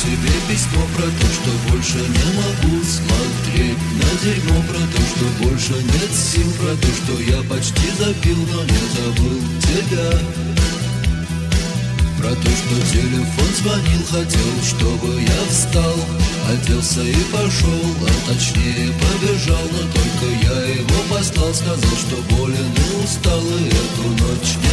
Тебе письмо про то, что больше не могу смотреть. На дерьмо про то, что больше нет сил Про то, что я почти запил, но не забыл тебя. Про то, что телефон звонил, хотел, чтобы я встал. Оделся и пошел, а точнее побежал. Но только я его послал, сказал, что болен и устал И эту ночь не